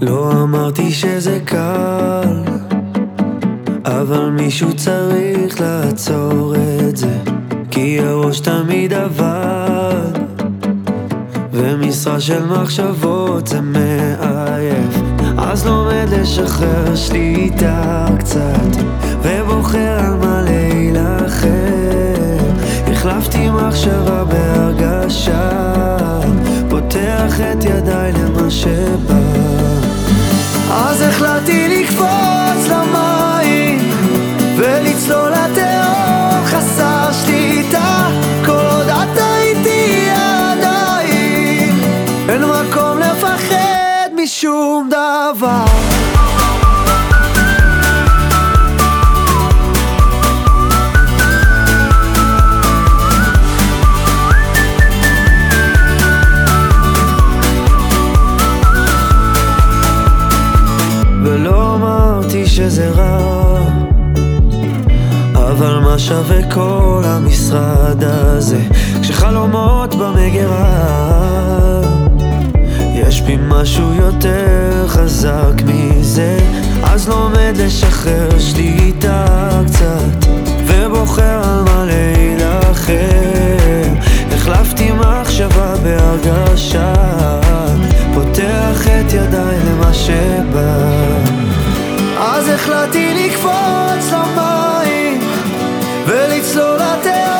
לא אמרתי שזה קל, אבל מישהו צריך לעצור את זה, כי הראש תמיד עבד, ומשרה של מחשבות זה מעייף, אז לומד לשחרר שליטה קצת, ובוחר על מה להילחם, החלפתי מחשבה בהרגשה, פותח את ידיי למה שבא החלטתי לקפוץ אמרתי שזה רע אבל מה שווה כל המשרד הזה? כשחלומות במגירה יש בי משהו יותר חזק מזה. אז לומד לשחרר שליטה קצת ובוחר על מה להילחם. החלפתי מחשבה בהרגשה פותח את ידיי למה שבא החלטתי לקפוץ למים ולצלול לטבע